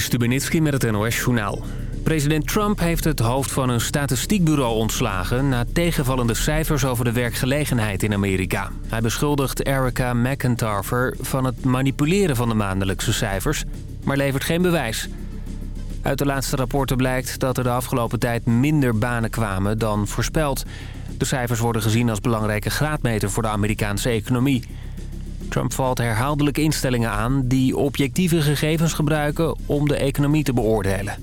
Stubenitski met het NOS-journaal. President Trump heeft het hoofd van een statistiekbureau ontslagen... na tegenvallende cijfers over de werkgelegenheid in Amerika. Hij beschuldigt Erica McIntyre van het manipuleren van de maandelijkse cijfers... maar levert geen bewijs. Uit de laatste rapporten blijkt dat er de afgelopen tijd minder banen kwamen dan voorspeld. De cijfers worden gezien als belangrijke graadmeter voor de Amerikaanse economie... Trump valt herhaaldelijk instellingen aan die objectieve gegevens gebruiken om de economie te beoordelen.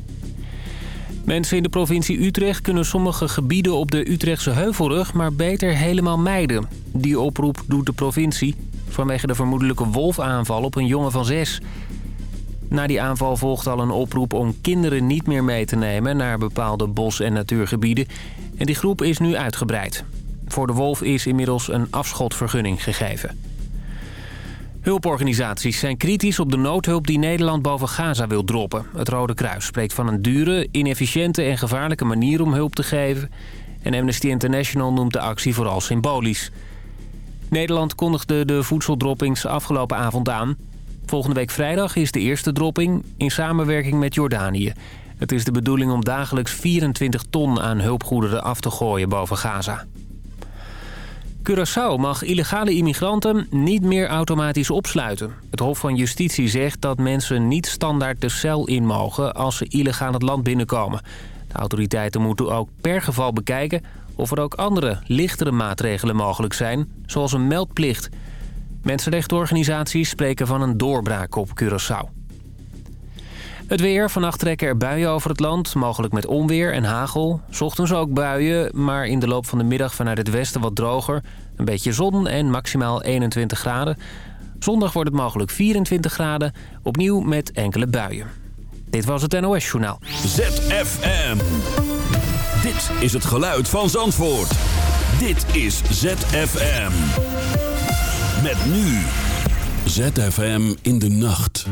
Mensen in de provincie Utrecht kunnen sommige gebieden op de Utrechtse Heuvelrug maar beter helemaal mijden. Die oproep doet de provincie vanwege de vermoedelijke wolfaanval op een jongen van zes. Na die aanval volgt al een oproep om kinderen niet meer mee te nemen naar bepaalde bos- en natuurgebieden. En die groep is nu uitgebreid. Voor de wolf is inmiddels een afschotvergunning gegeven. Hulporganisaties zijn kritisch op de noodhulp die Nederland boven Gaza wil droppen. Het Rode Kruis spreekt van een dure, inefficiënte en gevaarlijke manier om hulp te geven. En Amnesty International noemt de actie vooral symbolisch. Nederland kondigde de voedseldroppings afgelopen avond aan. Volgende week vrijdag is de eerste dropping in samenwerking met Jordanië. Het is de bedoeling om dagelijks 24 ton aan hulpgoederen af te gooien boven Gaza. Curaçao mag illegale immigranten niet meer automatisch opsluiten. Het Hof van Justitie zegt dat mensen niet standaard de cel in mogen... als ze illegaal het land binnenkomen. De autoriteiten moeten ook per geval bekijken... of er ook andere, lichtere maatregelen mogelijk zijn, zoals een meldplicht. Mensenrechtenorganisaties spreken van een doorbraak op Curaçao. Het weer. Vannacht trekken er buien over het land. Mogelijk met onweer en hagel. Ochtends ook buien, maar in de loop van de middag vanuit het westen wat droger. Een beetje zon en maximaal 21 graden. Zondag wordt het mogelijk 24 graden. Opnieuw met enkele buien. Dit was het NOS Journaal. ZFM. Dit is het geluid van Zandvoort. Dit is ZFM. Met nu. ZFM in de nacht.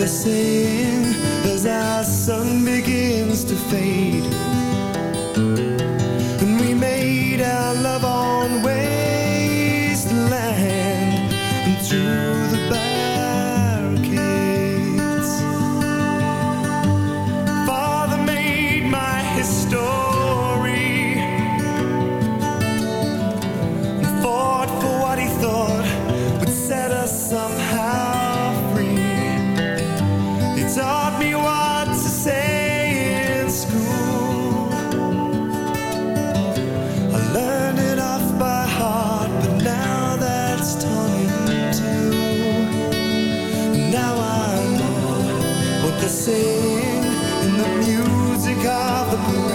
What they're what in the music of the parade.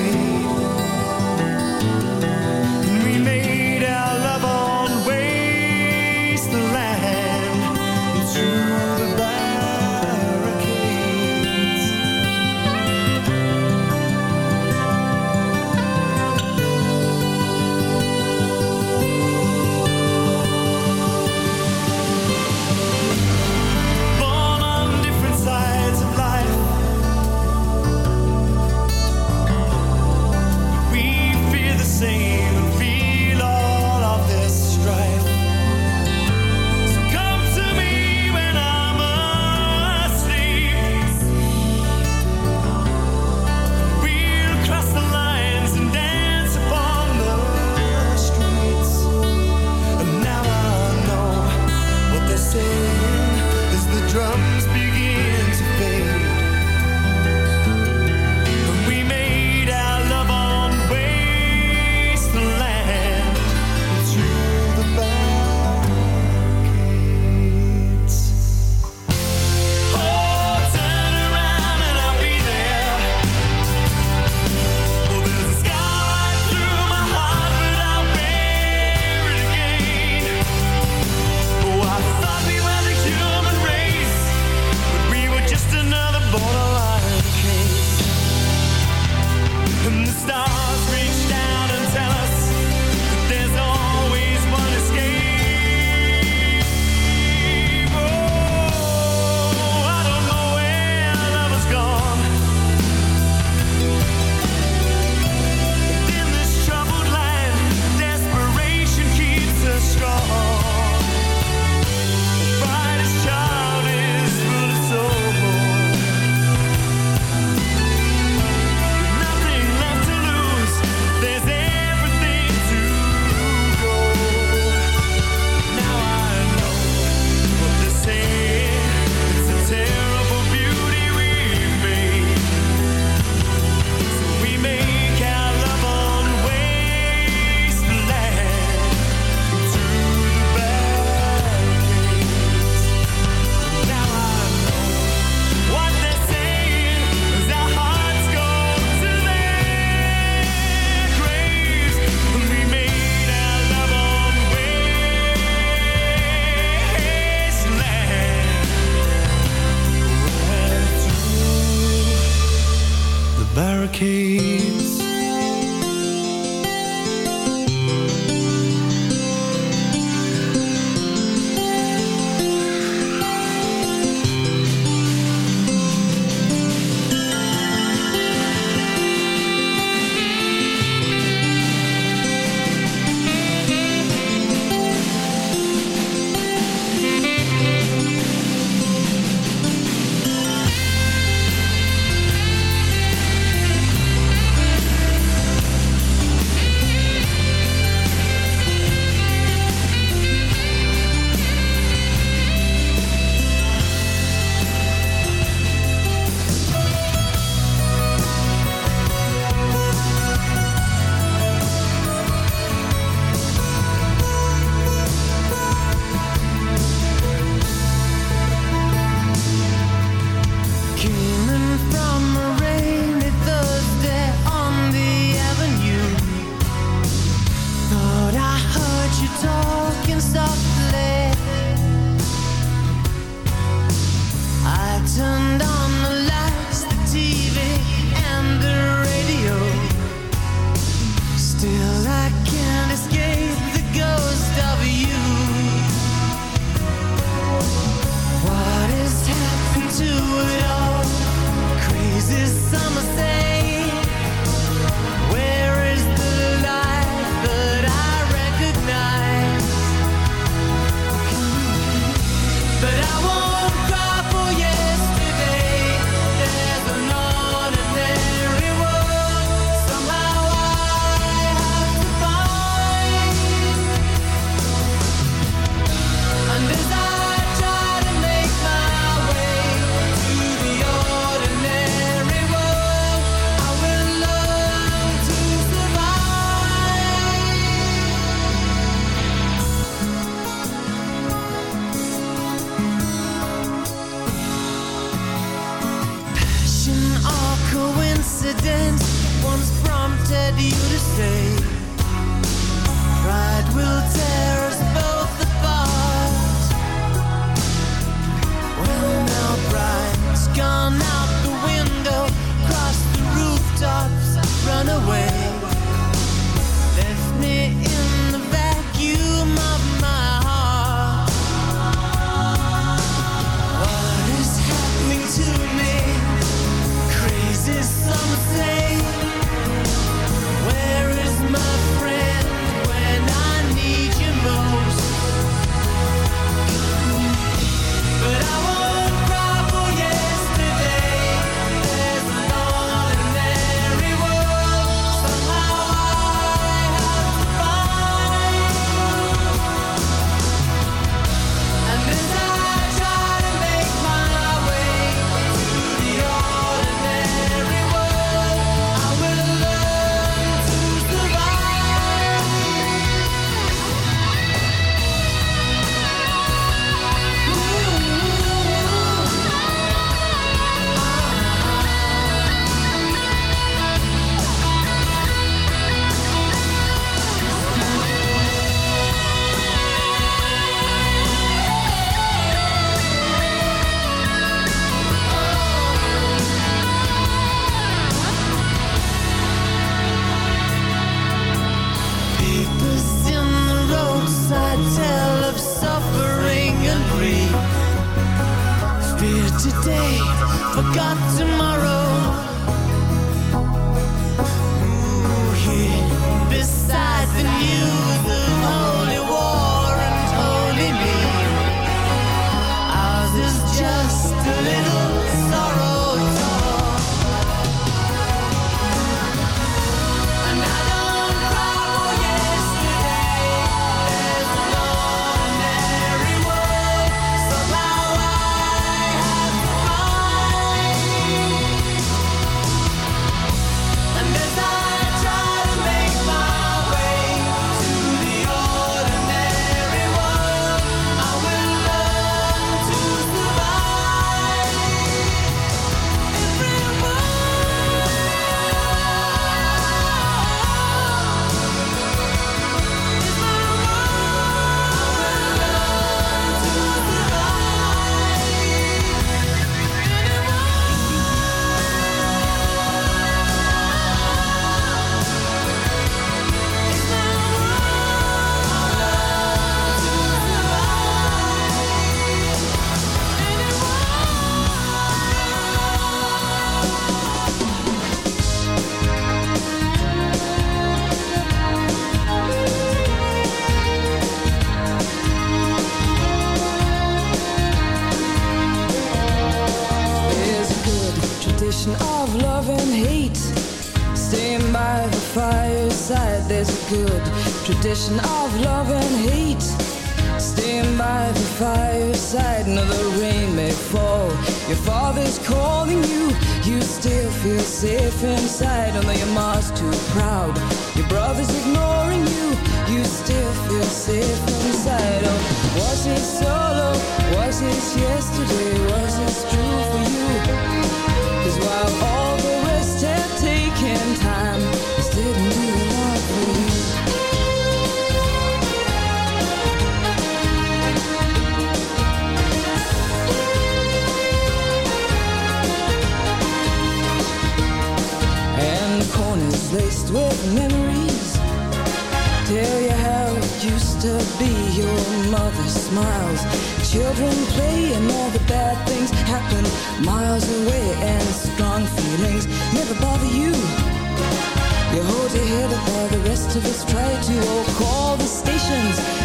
To call the stations,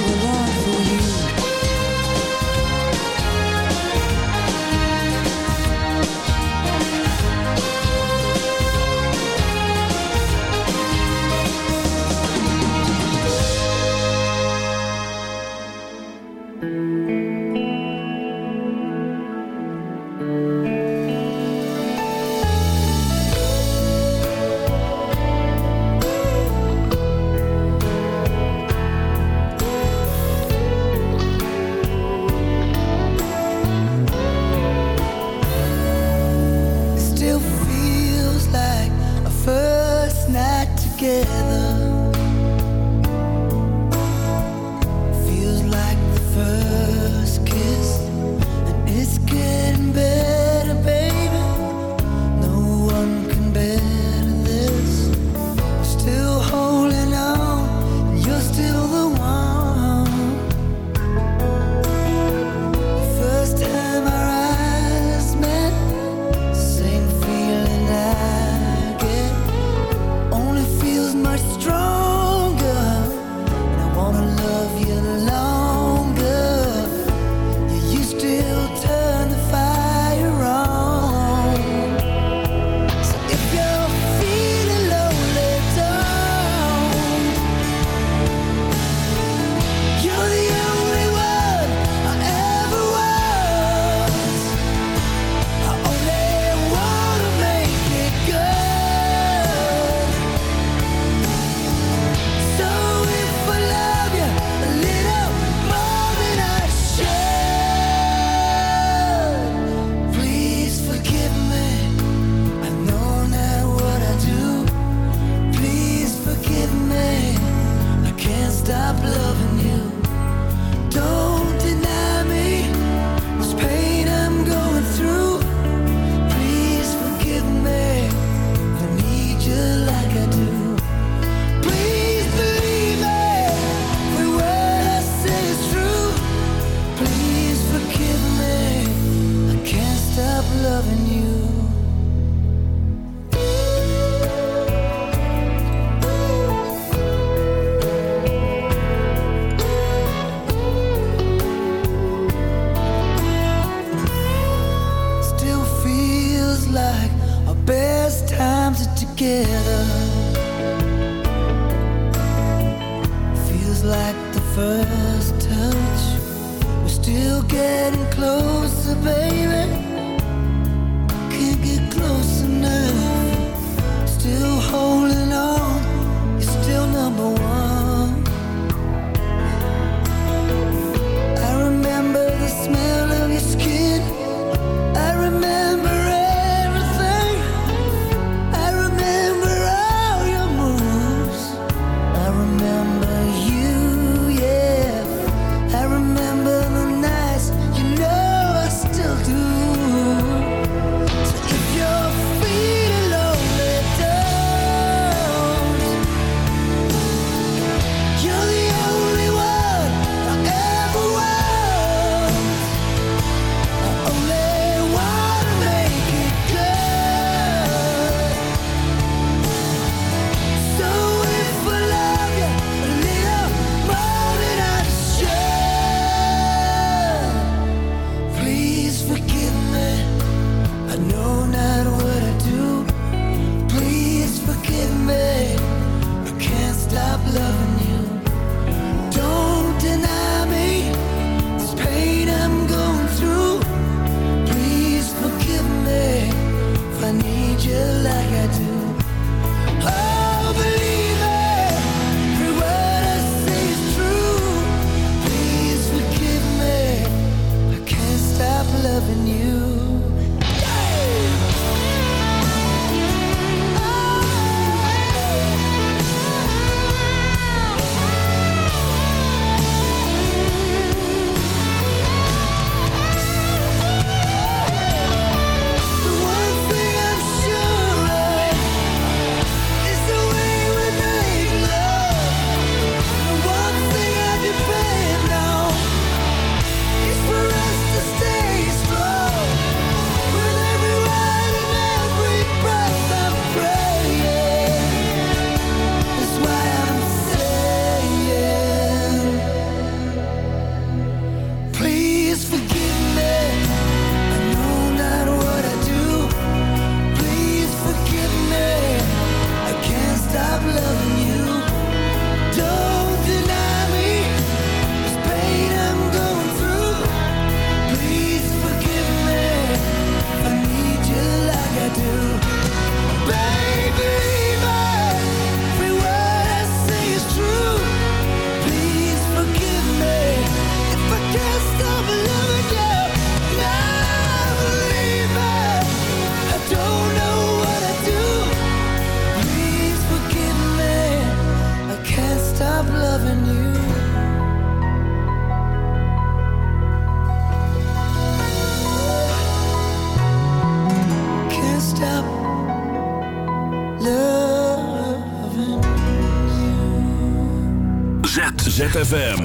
together. ZFM.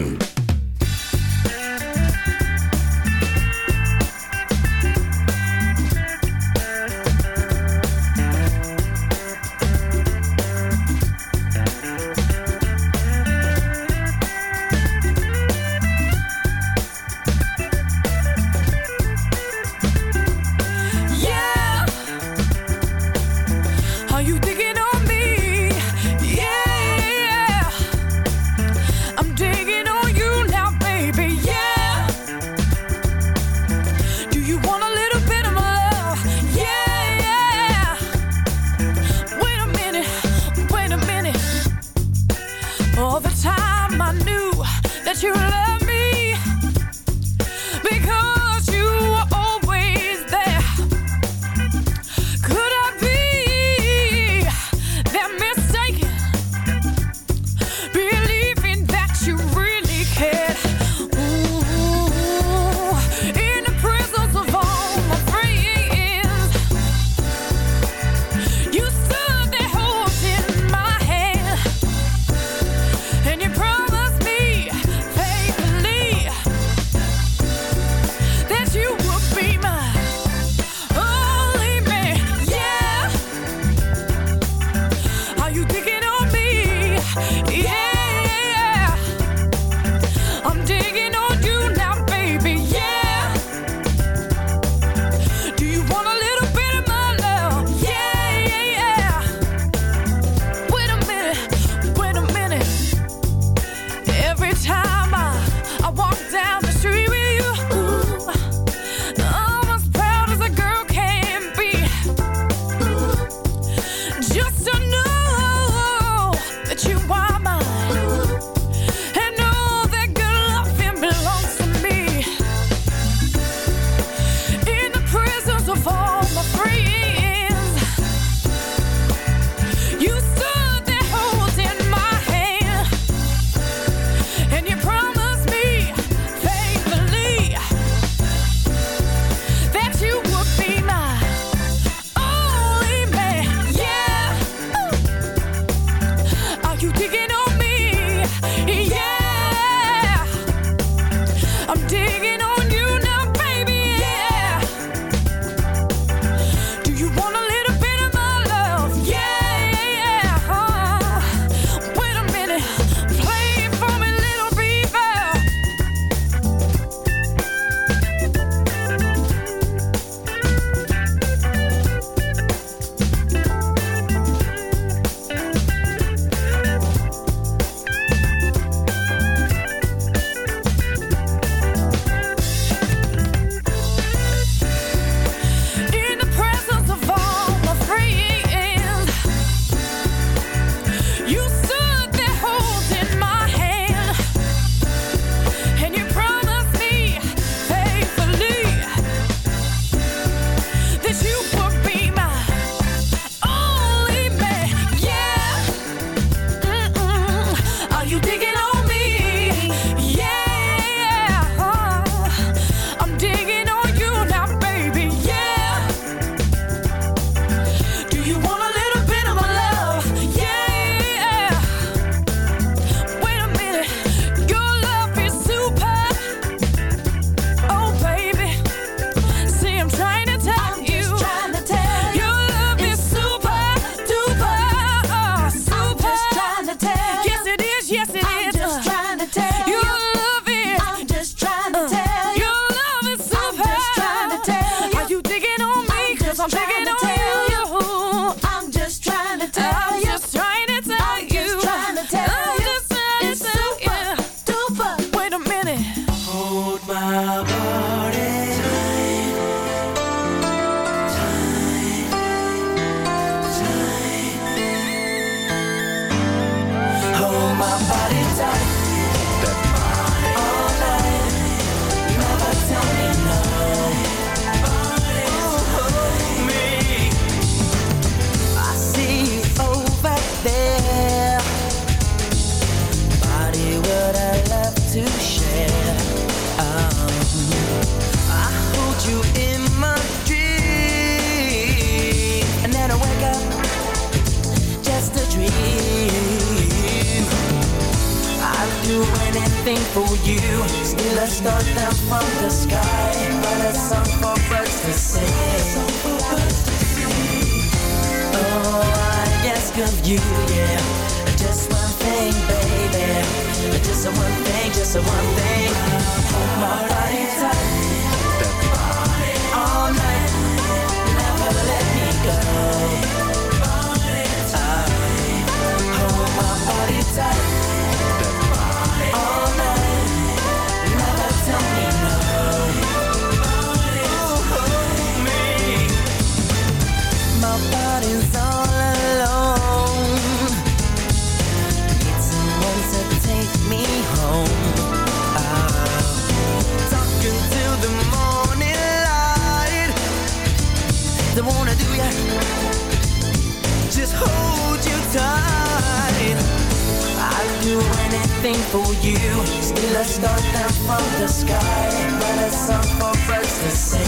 Anything for you. Still a star down from the sky. Write a song for birds to sing.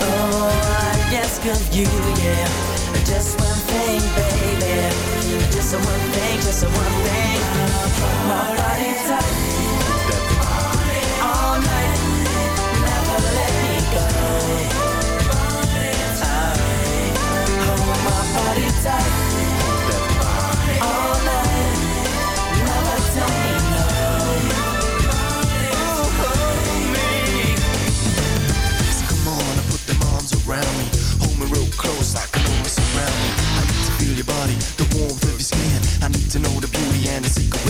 Oh, I ask of you, yeah. Just one thing, baby. Just one thing, just one thing. My body tight. All night. Never let me go. Hold my body tight.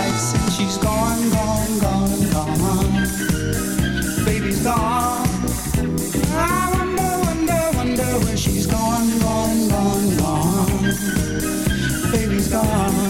right since she's gone, gone, gone, gone. Baby's gone. I wonder, wonder, wonder where she's gone, gone, gone, gone. Baby's gone.